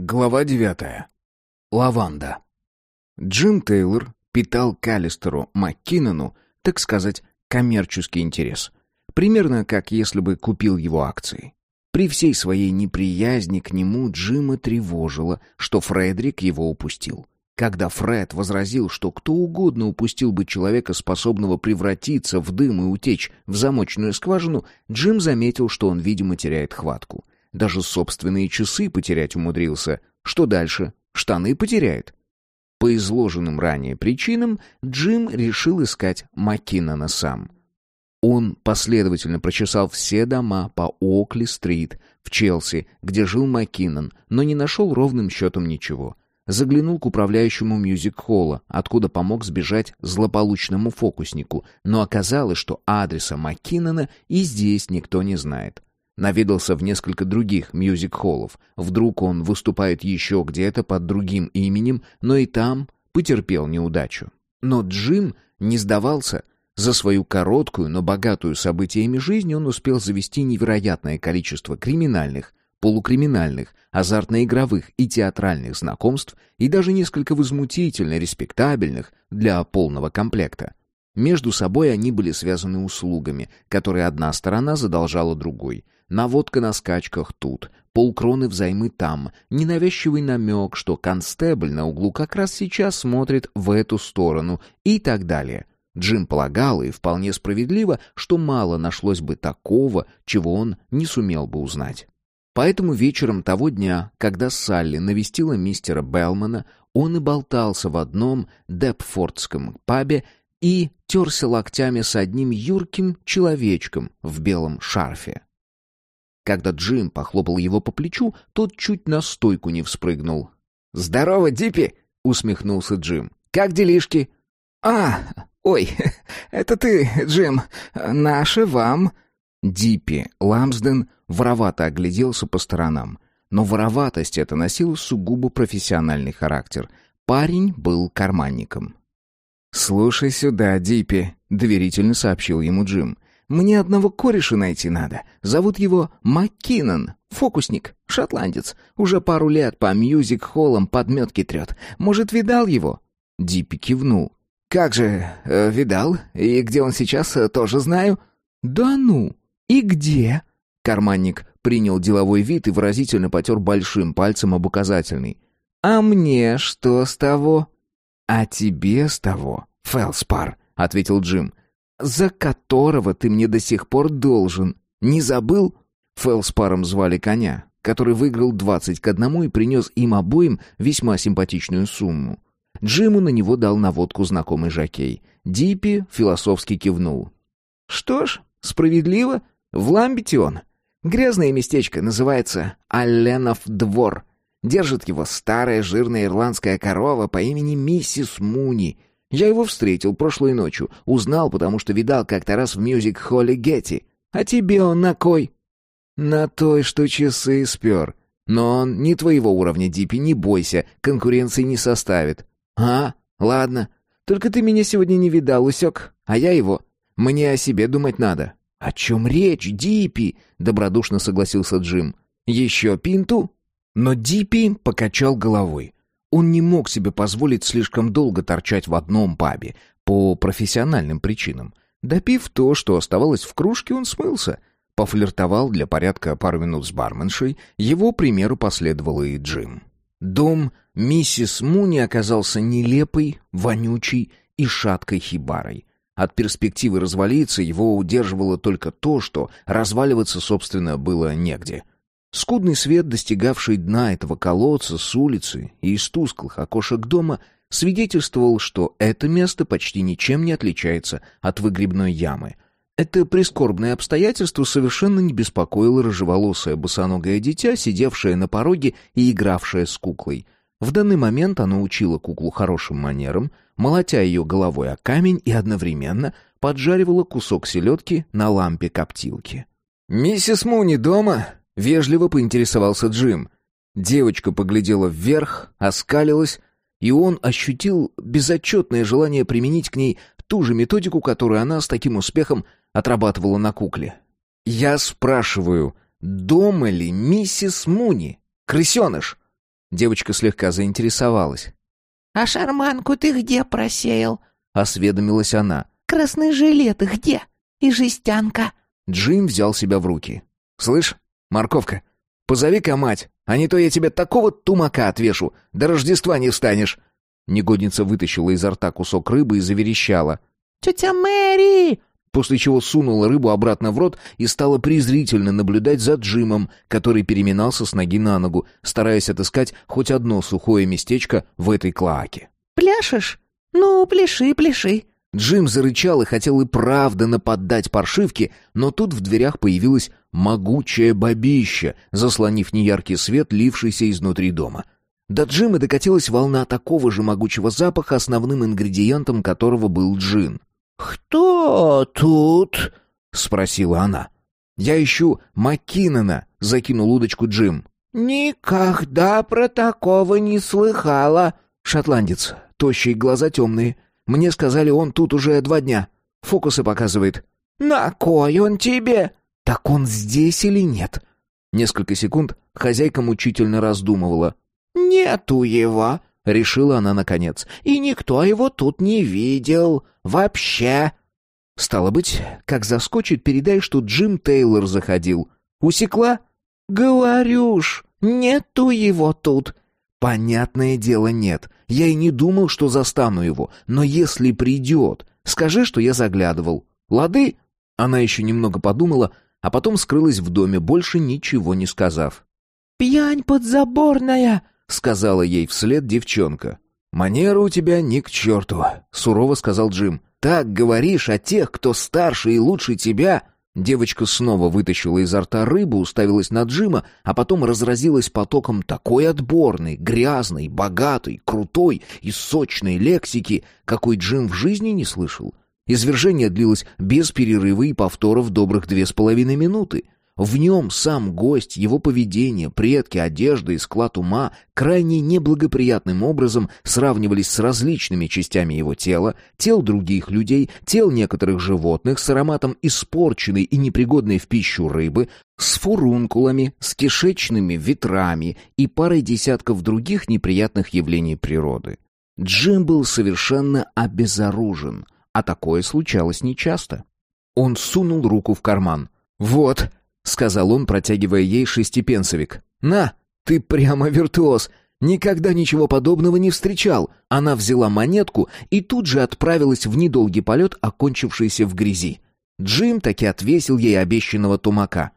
Глава девятая. Лаванда. Джим Тейлор питал Калистеру Маккинону, так сказать, коммерческий интерес. Примерно как если бы купил его акции. При всей своей неприязни к нему Джима тревожило, что Фредерик его упустил. Когда Фред возразил, что кто угодно упустил бы человека, способного превратиться в дым и утечь в замочную скважину, Джим заметил, что он, видимо, теряет хватку. Даже собственные часы потерять умудрился. Что дальше? Штаны потеряет. По изложенным ранее причинам Джим решил искать Маккинона сам. Он последовательно прочесал все дома по Окли-стрит в Челси, где жил Маккинон, но не нашел ровным счетом ничего. Заглянул к управляющему мюзик-холла, откуда помог сбежать злополучному фокуснику, но оказалось, что адреса Маккинона и здесь никто не знает. Наведался в несколько других мюзик-холлов. Вдруг он выступает еще где-то под другим именем, но и там потерпел неудачу. Но Джим не сдавался. За свою короткую, но богатую событиями жизнь он успел завести невероятное количество криминальных, полукриминальных, азартно-игровых и театральных знакомств и даже несколько возмутительно респектабельных для полного комплекта. Между собой они были связаны услугами, которые одна сторона задолжала другой — наводка на скачках тут, полкроны взаймы там, ненавязчивый намек, что констебль на углу как раз сейчас смотрит в эту сторону и так далее. Джим полагал, и вполне справедливо, что мало нашлось бы такого, чего он не сумел бы узнать. Поэтому вечером того дня, когда Салли навестила мистера Белмана, он и болтался в одном депфордском пабе и терся локтями с одним юрким человечком в белом шарфе. Когда Джим похлопал его по плечу, тот чуть на стойку не вспрыгнул. «Здорово, Диппи!» — усмехнулся Джим. «Как делишки?» «А, ой, это ты, Джим. Наши вам...» Диппи Ламсден воровато огляделся по сторонам. Но вороватость эта носила сугубо профессиональный характер. Парень был карманником. «Слушай сюда, Диппи», — доверительно сообщил ему Джим. Мне одного кореша найти надо. Зовут его Маккинон. Фокусник, шотландец. Уже пару лет по мьюзик-холлам подметки трет. Может, видал его?» Диппи кивнул. «Как же, э, видал? И где он сейчас, э, тоже знаю». «Да ну! И где?» Карманник принял деловой вид и выразительно потер большим пальцем об указательный. «А мне что с того?» «А тебе с того, Фелспар», — ответил Джим за которого ты мне до сих пор должен. Не забыл?» Фелспаром звали коня, который выиграл двадцать к одному и принес им обоим весьма симпатичную сумму. Джиму на него дал наводку знакомый жокей. Диппи философски кивнул. «Что ж, справедливо. В Ламбете он. Грязное местечко, называется Алленов двор. Держит его старая жирная ирландская корова по имени Миссис Муни. Я его встретил прошлой ночью, узнал, потому что видал как-то раз в мюзик-холле Гетти. А тебе он на кой?» «На той, что часы спер. Но он не твоего уровня, Диппи, не бойся, конкуренции не составит». «А, ладно. Только ты меня сегодня не видал, усек, а я его. Мне о себе думать надо». «О чем речь, Диппи?» — добродушно согласился Джим. «Еще пинту?» Но Диппи покачал головой. Он не мог себе позволить слишком долго торчать в одном пабе, по профессиональным причинам. Допив то, что оставалось в кружке, он смылся. Пофлиртовал для порядка пару минут с барменшей, его примеру последовал и Джим. Дом миссис Муни оказался нелепой, вонючей и шаткой хибарой. От перспективы развалиться его удерживало только то, что разваливаться, собственно, было негде — Скудный свет, достигавший дна этого колодца с улицы и из тусклых окошек дома, свидетельствовал, что это место почти ничем не отличается от выгребной ямы. Это прискорбное обстоятельство совершенно не беспокоило рыжеволосое босоногое дитя, сидевшее на пороге и игравшее с куклой. В данный момент оно учило куклу хорошим манерам, молотя ее головой о камень и одновременно поджаривало кусок селедки на лампе коптилки. «Миссис Муни дома?» Вежливо поинтересовался Джим. Девочка поглядела вверх, оскалилась, и он ощутил безотчетное желание применить к ней ту же методику, которую она с таким успехом отрабатывала на кукле. «Я спрашиваю, дома ли миссис Муни? Крысеныш?» Девочка слегка заинтересовалась. «А шарманку ты где просеял?» — осведомилась она. «Красный жилет где? И жестянка?» Джим взял себя в руки. «Слышь, морковка, позови-ка мать, а не то я тебе такого тумака отвешу, до Рождества не встанешь!» Негодница вытащила изо рта кусок рыбы и заверещала. «Тетя Мэри!» После чего сунула рыбу обратно в рот и стала презрительно наблюдать за Джимом, который переминался с ноги на ногу, стараясь отыскать хоть одно сухое местечко в этой клоаке. «Пляшешь? Ну, пляши, пляши!» Джим зарычал и хотел и правда нападать паршивке, но тут в дверях появилась могучая бабища, заслонив неяркий свет, лившийся изнутри дома. До Джима докатилась волна такого же могучего запаха, основным ингредиентом которого был джин. «Кто тут?» — спросила она. «Я ищу Маккинона», — закинул удочку Джим. «Никогда про такого не слыхала». «Шотландец, тощие глаза темные. Мне сказали, он тут уже два дня. Фокусы показывает». «На кой он тебе?» «Так он здесь или нет?» Несколько секунд хозяйка мучительно раздумывала. «Нету его», — решила она наконец. «И никто его тут не видел. Вообще». «Стало быть, как заскочит, передай, что Джим Тейлор заходил. Усекла?» «Говорю ж, нету его тут». «Понятное дело, нет. Я и не думал, что застану его. Но если придет, скажи, что я заглядывал. Лады?» Она еще немного подумала, а потом скрылась в доме, больше ничего не сказав. «Пьянь подзаборная!» — сказала ей вслед девчонка. «Манера у тебя ни к черту», — сурово сказал Джим. «Так говоришь о тех, кто старше и лучше тебя». Девочка снова вытащила изо рта рыбу, уставилась на Джима, а потом разразилась потоком такой отборной, грязной, богатой, крутой и сочной лексики, какой Джим в жизни не слышал. Извержение длилось без перерыва и повторов добрых две с половиной минуты. В нем сам гость, его поведение, предки, одежда и склад ума крайне неблагоприятным образом сравнивались с различными частями его тела, тел других людей, тел некоторых животных с ароматом испорченной и непригодной в пищу рыбы, с фурункулами, с кишечными ветрами и парой десятков других неприятных явлений природы. Джим был совершенно обезоружен, а такое случалось нечасто. Он сунул руку в карман. «Вот», сказал он, протягивая ей шестипенсовик. «На, ты прямо виртуоз. Никогда ничего подобного не встречал». Она взяла монетку и тут же отправилась в недолгий полет, окончившийся в грязи. Джим таки отвесил ей обещанного тумака.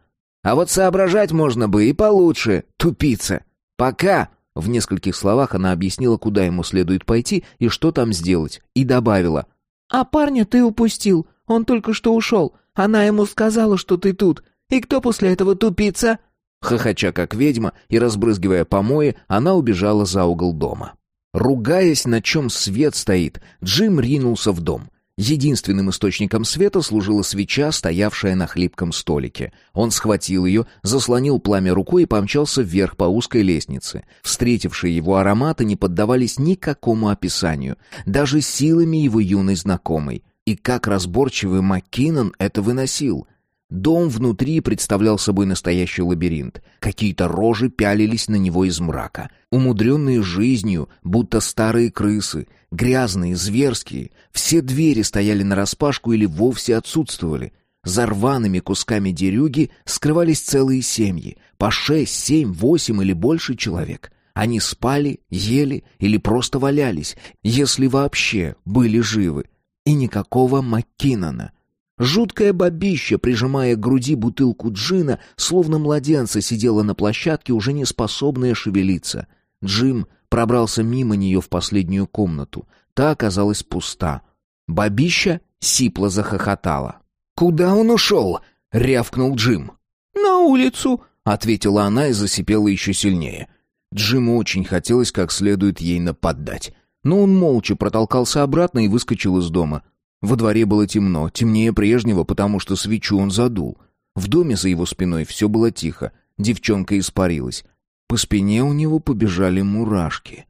«А вот соображать можно бы и получше, тупица. Пока...» В нескольких словах она объяснила, куда ему следует пойти и что там сделать, и добавила. «А парня ты упустил. Он только что ушел. Она ему сказала, что ты тут. И кто после этого тупица?» Хохоча как ведьма и разбрызгивая помои, она убежала за угол дома. Ругаясь, на чем свет стоит, Джим ринулся в дом. Единственным источником света служила свеча, стоявшая на хлипком столике. Он схватил ее, заслонил пламя рукой и помчался вверх по узкой лестнице. Встретившие его ароматы не поддавались никакому описанию, даже силами его юной знакомой. И как разборчивый Маккинон это выносил. Дом внутри представлял собой настоящий лабиринт. Какие-то рожи пялились на него из мрака. Умудренные жизнью, будто старые крысы. Грязные, зверские. Все двери стояли нараспашку или вовсе отсутствовали. За рваными кусками дерюги скрывались целые семьи. По шесть, семь, восемь или больше человек. Они спали, ели или просто валялись, если вообще были живы. И никакого Маккинона — Жуткое бабище, прижимая к груди бутылку джина, словно младенца сидела на площадке, уже не способная шевелиться. Джим пробрался мимо нее в последнюю комнату. Та оказалась пуста. Бабища сипло захохотала. «Куда он ушел?» — рявкнул Джим. «На улицу», — ответила она и засипела еще сильнее. Джиму очень хотелось как следует ей нападать. Но он молча протолкался обратно и выскочил из дома. Во дворе было темно, темнее прежнего, потому что свечу он задул. В доме за его спиной все было тихо. Девчонка испарилась. По спине у него побежали мурашки.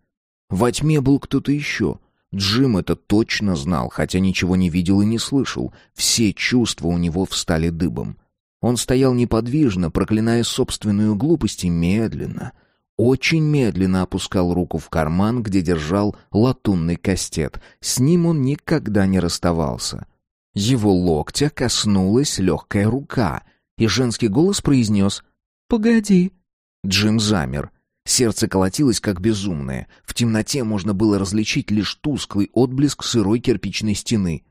Во тьме был кто-то еще. Джим это точно знал, хотя ничего не видел и не слышал. Все чувства у него встали дыбом. Он стоял неподвижно, проклиная собственную глупость и медленно, очень медленно опускал руку в карман, где держал латунный кастет. С ним он никогда не расставался. Его локтя коснулась легкая рука, и женский голос произнес «Погоди». Джим замер. Сердце колотилось как безумное. В темноте можно было различить лишь тусклый отблеск сырой кирпичной стены.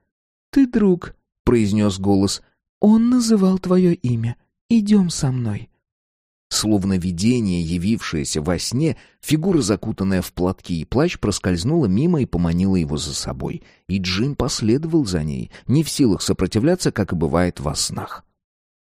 «Ты друг», — произнес голос. «Он называл твое имя. Идем со мной». Словно видение, явившееся во сне, фигура, закутанная в платки и плащ, проскользнула мимо и поманила его за собой. И Джим последовал за ней, не в силах сопротивляться, как и бывает во снах.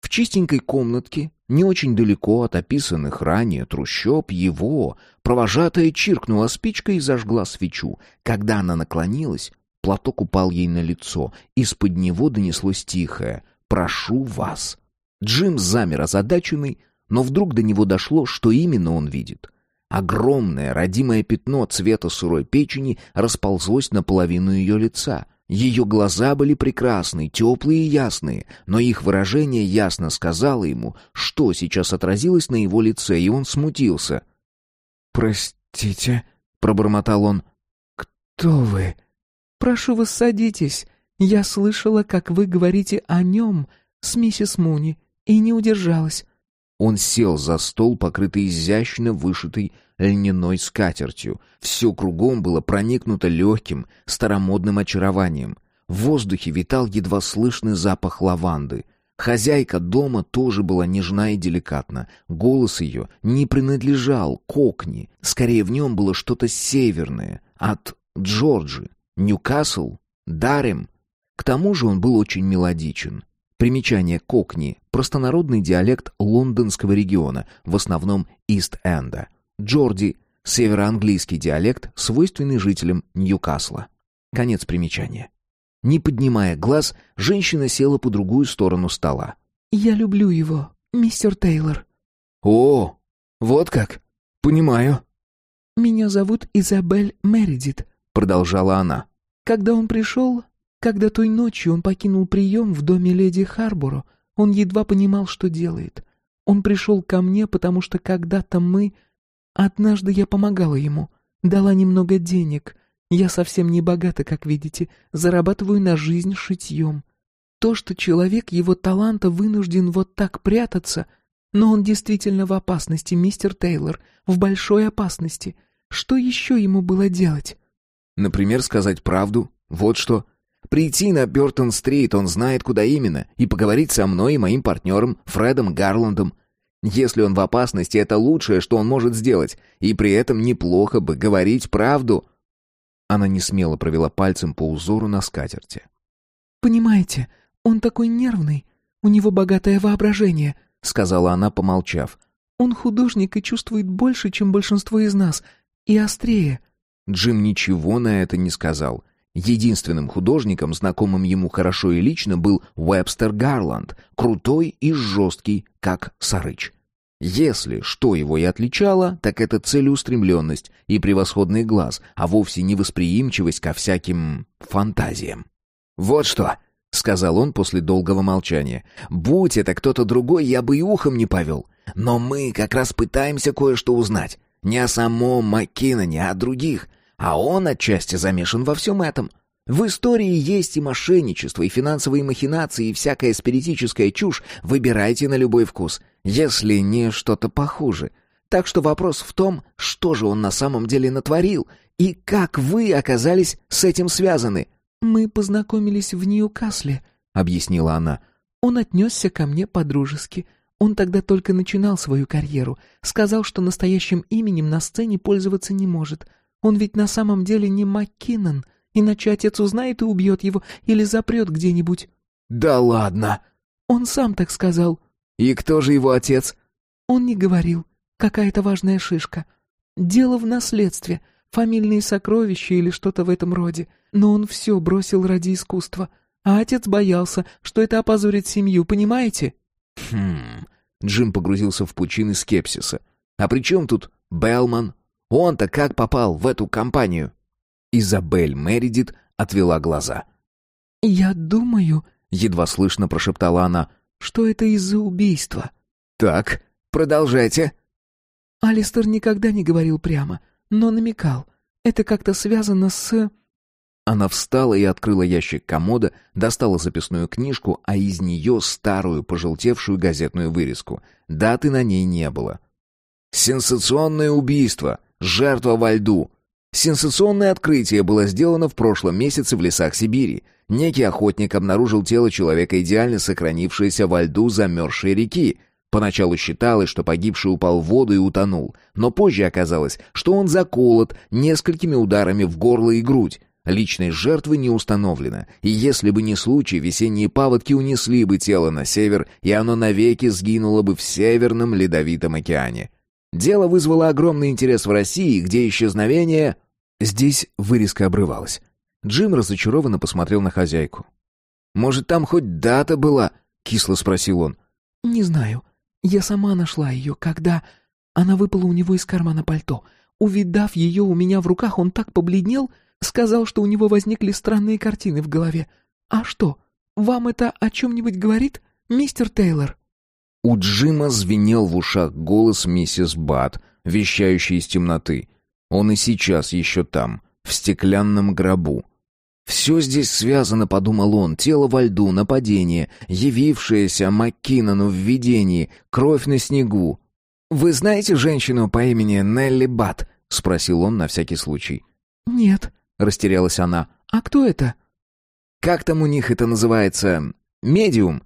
В чистенькой комнатке, не очень далеко от описанных ранее трущоб, его, провожатая, чиркнула спичкой и зажгла свечу. Когда она наклонилась, платок упал ей на лицо, из-под него донеслось тихое «Прошу вас». Джим замер озадаченный, но вдруг до него дошло, что именно он видит. Огромное родимое пятно цвета сырой печени расползлось наполовину ее лица. Ее глаза были прекрасные, теплые и ясные, но их выражение ясно сказало ему, что сейчас отразилось на его лице, и он смутился. «Простите», — пробормотал он, — «кто вы?» «Прошу вас, садитесь. Я слышала, как вы говорите о нем с миссис Муни, и не удержалась. Он сел за стол, покрытый изящно вышитой льняной скатертью. Все кругом было проникнуто легким, старомодным очарованием. В воздухе витал едва слышный запах лаванды. Хозяйка дома тоже была нежна и деликатна. Голос ее не принадлежал кокни, скорее в нем было что-то северное, от Джорджи, Ньюкасл, Дарем. К тому же он был очень мелодичен. Примечание кокни – простонародный диалект лондонского региона, в основном Ист-Энда. Джорди – североанглийский диалект, свойственный жителям Ньюкасла. Конец примечания. Не поднимая глаз, женщина села по другую сторону стола. «Я люблю его, мистер Тейлор». «О, вот как? Понимаю». «Меня зовут Изабель Мередит», — продолжала она. «Когда он пришел, когда той ночью он покинул прием в доме леди Харборо, он едва понимал, что делает. Он пришел ко мне, потому что когда-то мы... Однажды я помогала ему, дала немного денег. Я совсем не богата, как видите, зарабатываю на жизнь шитьем. То, что человек его таланта вынужден вот так прятаться, но он действительно в опасности, мистер Тейлор, в большой опасности. Что еще ему было делать? Например, сказать правду. Вот что. Прийти на Бёртон-стрит, он знает, куда именно, и поговорить со мной и моим партнером, Фредом Гарландом. Если он в опасности, это лучшее, что он может сделать, и при этом неплохо бы говорить правду. Она не смело провела пальцем по узору на скатерти. «Понимаете, он такой нервный, у него богатое воображение», — сказала она, помолчав. «Он художник и чувствует больше, чем большинство из нас, и острее». Джим ничего на это не сказал. Единственным художником, знакомым ему хорошо и лично, был Уэбстер Гарланд, крутой и жесткий, как Сарыч. Если что его и отличало, так это целеустремленность и превосходный глаз, а вовсе не восприимчивость ко всяким фантазиям. «Вот что!» — сказал он после долгого молчания. «Будь это кто-то другой, я бы и ухом не повел. Но мы как раз пытаемся кое-что узнать. Не о самом Маккиноне, а о других. А он отчасти замешан во всем этом. В истории есть и мошенничество, и финансовые махинации, и всякая спиритическая чушь. Выбирайте на любой вкус, если не что-то похуже. Так что вопрос в том, что же он на самом деле натворил, и как вы оказались с этим связаны. «Мы познакомились в Ньюкасле», — объяснила она. «Он отнесся ко мне по-дружески». Он тогда только начинал свою карьеру. Сказал, что настоящим именем на сцене пользоваться не может. Он ведь на самом деле не МакКиннон, иначе отец узнает и убьет его или запрет где-нибудь». «Да ладно!» «Он сам так сказал». «И кто же его отец?» «Он не говорил. Какая-то важная шишка. Дело в наследстве, фамильные сокровища или что-то в этом роде. Но он все бросил ради искусства. А отец боялся, что это опозорит семью, понимаете?» «Хм...» Джим погрузился в пучины скепсиса. «А при чем тут Белман, он-то как попал в эту компанию?» Изабель Мередит отвела глаза. «Я думаю...» — едва слышно прошептала она. «Что это из-за убийства?» «Так, продолжайте». Алистер никогда не говорил прямо, но намекал. Это как-то связано с... Она встала и открыла ящик комода, достала записную книжку, а из нее старую, пожелтевшую газетную вырезку. Даты на ней не было. «Сенсационное убийство! Жертва во льду!» Сенсационное открытие было сделано в прошлом месяце в лесах Сибири. Некий охотник обнаружил тело человека, идеально сохранившееся во льду замерзшей реки. Поначалу считалось, что погибший упал в воду и утонул, но позже оказалось, что он заколот несколькими ударами в горло и грудь. Личной жертвы не установлено, и если бы не случай, весенние паводки унесли бы тело на север, и оно навеки сгинуло бы в Северном Ледовитом океане. Дело вызвало огромный интерес в России, где исчезновение... Здесь вырезка обрывалась. Джим разочарованно посмотрел на хозяйку. «Может, там хоть дата была?» — кисло спросил он. «Не знаю. Я сама нашла ее, когда... Она выпала у него из кармана пальто. Увидав ее у меня в руках, он так побледнел, сказал, что у него возникли странные картины в голове. А что, вам это о чем-нибудь говорит, мистер Тейлор?» У Джима звенел в ушах голос миссис Бат, вещающей из темноты. Он и сейчас еще там, в стеклянном гробу. «Все здесь связано», — подумал он, — тело во льду, нападение, явившееся Маккинону в видении, кровь на снегу. «Вы знаете женщину по имени Нелли Бат?» — спросил он на всякий случай. «Нет», — растерялась она. «А кто это?» «Как там у них это называется? Медиум.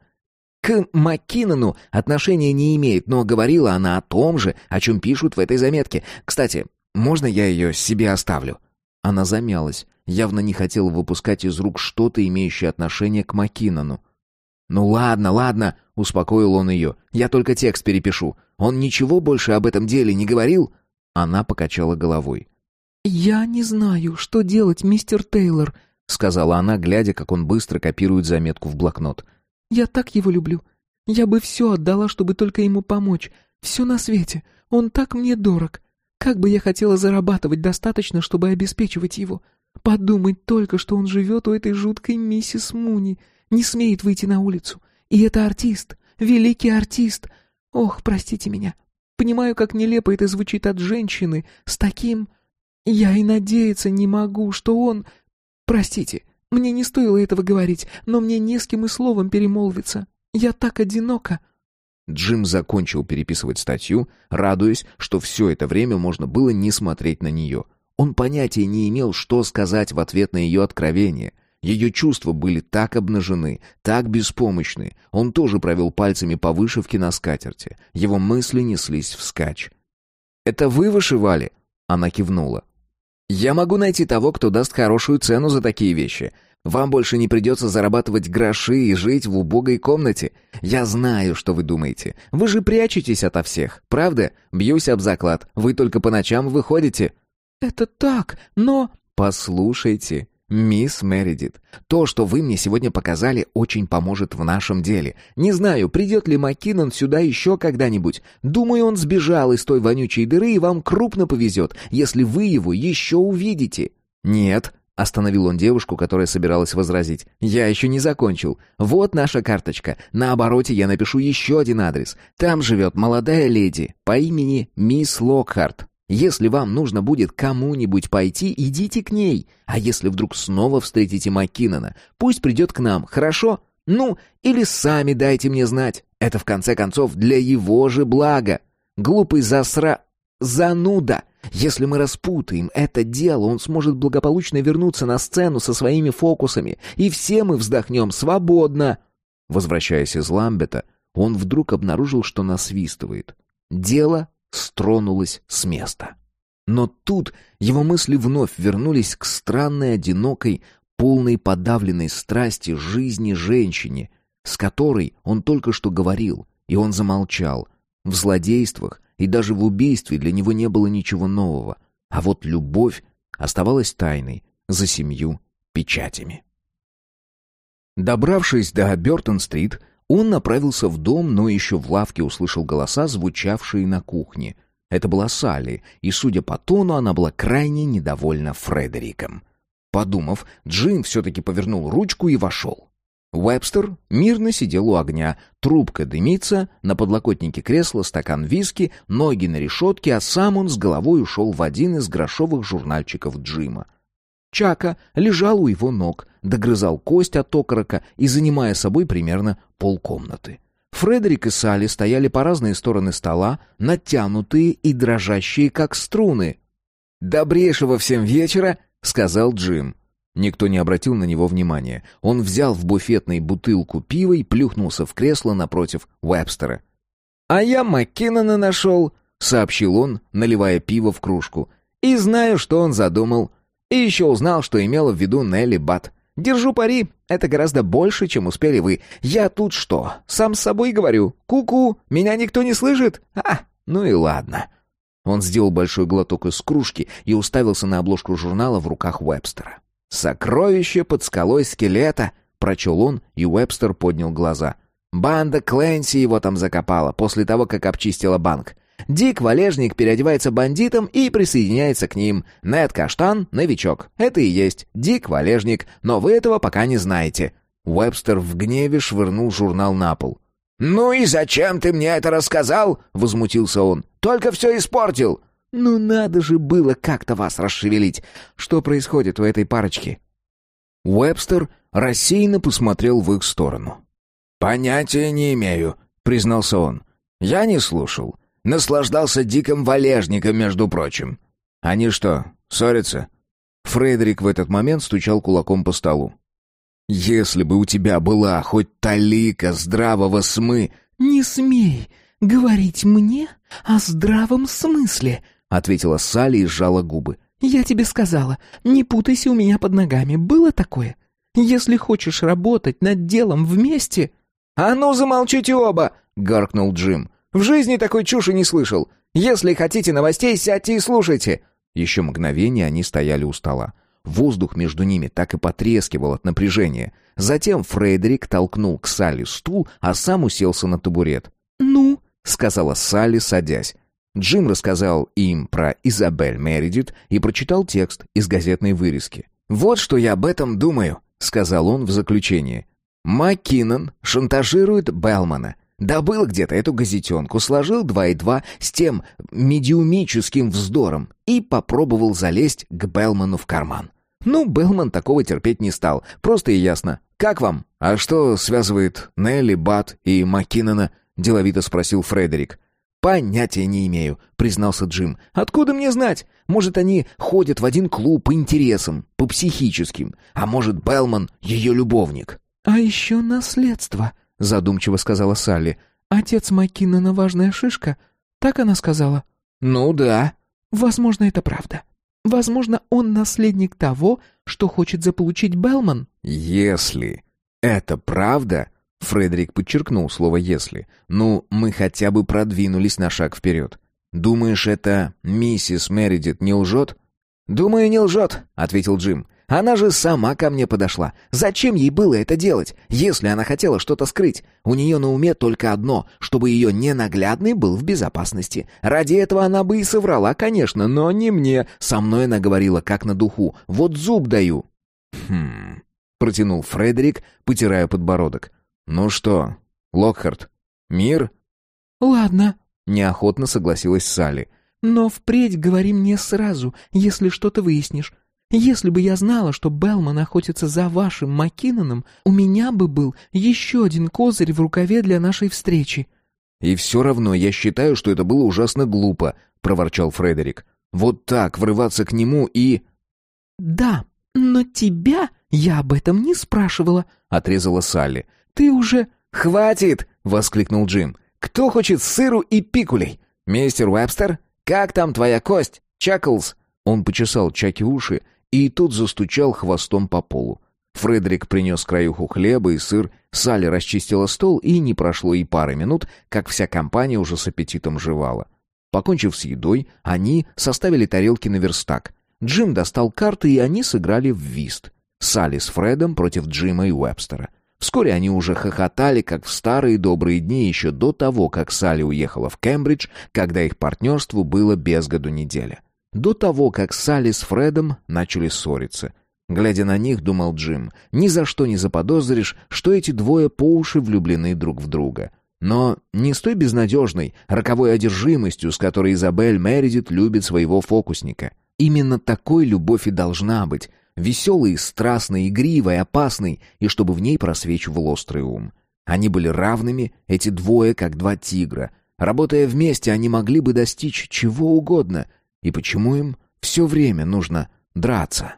К Маккинону отношения не имеет, но говорила она о том же, о чем пишут в этой заметке. Кстати, можно я ее себе оставлю?» Она замялась, явно не хотела выпускать из рук что-то, имеющее отношение к Маккинону. «Ну ладно, ладно», — успокоил он ее. «Я только текст перепишу. Он ничего больше об этом деле не говорил?» Она покачала головой. «Я не знаю, что делать, мистер Тейлор», — сказала она, глядя, как он быстро копирует заметку в блокнот. «Я так его люблю. Я бы все отдала, чтобы только ему помочь. Все на свете. Он так мне дорог. Как бы я хотела зарабатывать достаточно, чтобы обеспечивать его. Подумать только, что он живет у этой жуткой миссис Муни, не смеет выйти на улицу. И это артист, великий артист. Ох, простите меня. Понимаю, как нелепо это звучит от женщины с таким... Я и надеяться не могу, что он... Простите, мне не стоило этого говорить, но мне не с кем и словом перемолвиться. Я так одинока. Джим закончил переписывать статью, радуясь, что все это время можно было не смотреть на нее. Он понятия не имел, что сказать в ответ на ее откровение. Ее чувства были так обнажены, так беспомощны. Он тоже провел пальцами по вышивке на скатерти. Его мысли неслись вскачь. «Это вы вышивали?» Она кивнула. «Я могу найти того, кто даст хорошую цену за такие вещи. Вам больше не придется зарабатывать гроши и жить в убогой комнате. Я знаю, что вы думаете. Вы же прячетесь ото всех, правда? Бьюсь об заклад. Вы только по ночам выходите». «Это так, но...» «Послушайте, мисс Мередит, то, что вы мне сегодня показали, очень поможет в нашем деле. Не знаю, придет ли Маккинон сюда еще когда-нибудь. Думаю, он сбежал из той вонючей дыры, и вам крупно повезет, если вы его еще увидите». «Нет», Остановил он девушку, которая собиралась возразить. «Я еще не закончил. Вот наша карточка. На обороте я напишу еще один адрес. Там живет молодая леди по имени мисс Локхарт. Если вам нужно будет кому-нибудь пойти, идите к ней. А если вдруг снова встретите Маккинона, пусть придет к нам, хорошо? Ну, или сами дайте мне знать. Это, в конце концов, для его же блага. Глупый засра... зануда!» Если мы распутаем это дело, он сможет благополучно вернуться на сцену со своими фокусами, и все мы вздохнем свободно. Возвращаясь из Ламбета, он вдруг обнаружил, что насвистывает. Дело стронулось с места. Но тут его мысли вновь вернулись к странной, одинокой, полной подавленной страсти жизни женщине, с которой он только что говорил, и он замолчал. В злодействах и даже в убийстве для него не было ничего нового. А вот любовь оставалась тайной за семью печатями. Добравшись до Бёртон-стрит, он направился в дом, но еще в лавке услышал голоса, звучавшие на кухне. Это была Салли, и, судя по тону, она была крайне недовольна Фредериком. Подумав, Джим все-таки повернул ручку и вошел. Уэбстер мирно сидел у огня, трубка дымится, на подлокотнике кресла стакан виски, ноги на решетке, а сам он с головой ушел в один из грошовых журнальчиков Джима. Чака лежал у его ног, догрызал кость от окорока и занимая собой примерно полкомнаты. Фредерик и Салли стояли по разные стороны стола, натянутые и дрожащие, как струны. «Добрейшего всем вечера!» — сказал Джим. Никто не обратил на него внимания. Он взял в буфетной бутылку пива и плюхнулся в кресло напротив Уэбстера. «А я Маккинона нашел», — сообщил он, наливая пиво в кружку. «И знаю, что он задумал. И еще узнал, что имела в виду Нелли Бат. Держу пари, это гораздо больше, чем успели вы. Я тут что, сам с собой говорю? Ку-ку, меня никто не слышит? А, ну и ладно». Он сделал большой глоток из кружки и уставился на обложку журнала в руках Уэбстера. «Сокровище под скалой скелета», — прочел он, и Уэбстер поднял глаза. «Банда Клэнси его там закопала после того, как обчистила банк. Дик Валежник переодевается бандитом и присоединяется к ним. Нед Каштан — новичок. Это и есть Дик Валежник, но вы этого пока не знаете». Уэбстер в гневе швырнул журнал на пол. «Ну и зачем ты мне это рассказал?» — возмутился он. «Только все испортил!» Ну надо же было как-то вас расшевелить. Что происходит у этой парочки? Уэбстер рассеянно посмотрел в их сторону. Понятия не имею, признался он. Я не слушал. Наслаждался диким валежником, между прочим. Они что, ссорятся? Фредерик в этот момент стучал кулаком по столу. Если бы у тебя была хоть талика здравого смы, не смей говорить мне о здравом смысле, ответила Салли и сжала губы. Я тебе сказала, не путайся у меня под ногами. Было такое? Если хочешь работать над делом вместе, А ну замолчите оба, гаркнул Джим. В жизни такой чуши не слышал. Если хотите новостей, сядьте и слушайте. Еще мгновение они стояли у стола. Воздух между ними так и потрескивал от напряжения. Затем Фредерик толкнул к Салли стул, а сам уселся на табурет. «Ну?» — сказала Салли, садясь. Джим рассказал им про Изабель Мередит и прочитал текст из газетной вырезки. «Вот что я об этом думаю», — сказал он в заключении. «Маккинон шантажирует Белмана. Добыл где-то эту газетенку, сложил два и два с тем медиумическим вздором и попробовал залезть к Белману в карман. Ну, Белман такого терпеть не стал. Просто и ясно. Как вам? А что связывает Нелли, Бат и Маккинона? Деловито спросил Фредерик. «Понятия не имею», — признался Джим. «Откуда мне знать? Может, они ходят в один клуб по интересам, по психическим. А может, Белман — ее любовник». «А еще наследство», — задумчиво сказала Салли. «Отец Маккинона важная шишка?» Так она сказала. «Ну да». «Возможно, это правда. Возможно, он наследник того, что хочет заполучить Белман». «Если это правда, Фредерик подчеркнул слово «если». «Ну, мы хотя бы продвинулись на шаг вперед. Думаешь, это миссис Мередит не лжет?» «Думаю, не лжет», — ответил Джим. «Она же сама ко мне подошла. Зачем ей было это делать, если она хотела что-то скрыть? У нее на уме только одно, чтобы ее ненаглядный был в безопасности. Ради этого она бы и соврала, конечно, но не мне. Со мной она говорила, как на духу. Вот зуб даю». «Хм...» — протянул Фредерик, потирая подбородок. «Ну что, Локхарт, мир?» «Ладно», — неохотно согласилась Салли. «Но впредь говори мне сразу, если что-то выяснишь. Если бы я знала, что Белман охотится за вашим Маккиноном, у меня бы был еще один козырь в рукаве для нашей встречи». «И все равно я считаю, что это было ужасно глупо», — проворчал Фредерик. «Вот так врываться к нему и...» «Да, но тебя я об этом не спрашивала», — отрезала Салли. Ты уже...» «Хватит!» — воскликнул Джим. «Кто хочет сыру и пикулей? Мистер Уэбстер, как там твоя кость? Чаклз?» Он почесал Чаки уши и тут застучал хвостом по полу. Фредерик принес краюху хлеба и сыр, Салли расчистила стол, и не прошло и пары минут, как вся компания уже с аппетитом жевала. Покончив с едой, они составили тарелки на верстак. Джим достал карты, и они сыграли в вист. Салли с Фредом против Джима и Уэбстера. Вскоре они уже хохотали, как в старые добрые дни, еще до того, как Салли уехала в Кембридж, когда их партнерству было без году неделя. До того, как Салли с Фредом начали ссориться. Глядя на них, думал Джим, ни за что не заподозришь, что эти двое по уши влюблены друг в друга. Но не с той безнадежной, роковой одержимостью, с которой Изабель Мередит любит своего фокусника. Именно такой любовь и должна быть. Веселой, страстной, игривой, опасной, и чтобы в ней просвечивал острый ум. Они были равными, эти двое, как два тигра. Работая вместе, они могли бы достичь чего угодно. И почему им все время нужно драться?